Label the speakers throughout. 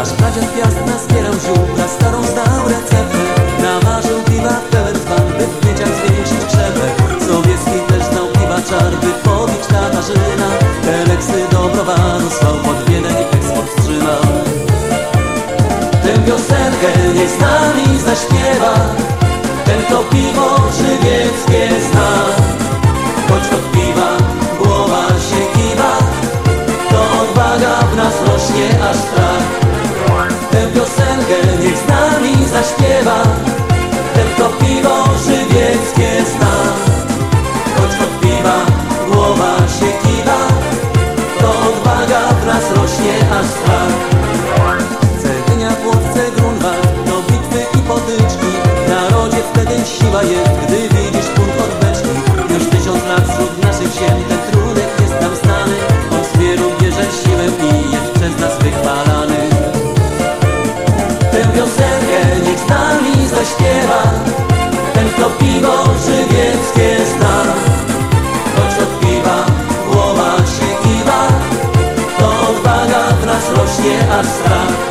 Speaker 1: Nasz pradziad piasna zbierał ziółka, starą znał receptę. Naważył piwa w pełen dzban, by w mieciach zwiększyć krzepę Sobieski też znał piwa czar, by pobić Tatarzyna Teleksy do browaru słał pod Wiedeń i eksport trzymał Tę piosenkę niech z nami zaśpiewa. Ten, kto pije żywieckie zna. Choć piwa głowa się kiwa To odwaga w nas rośnie aż strach. Cedynia, Płotce, Grunwald Do bitwy i potyczki. W narodzie wtedy siła jest Gdy widzisz punkt od beczki Już tysiąc lat wśród naszych ziem Ten trunek jest nam znany. On z wielu bierze siłę I jest przez nas wychwalany. Tę piosenkę niech z nami zaśpiewa. Ten kto piwo rośnie aż strach.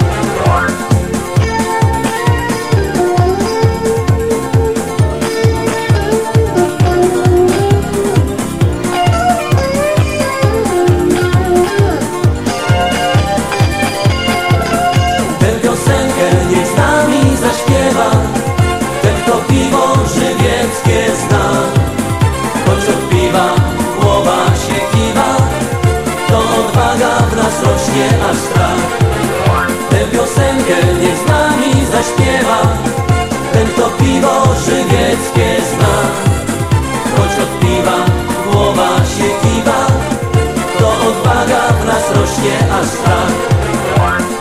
Speaker 1: Choć od piwa głowa się To odwaga w nas rośnie aż strach Tę piosenkę niech z nami zaśpiewa. Ten kto piwo żywieckie zna. Choć od piwa głowa się kiwa To odwaga w nas rośnie aż strach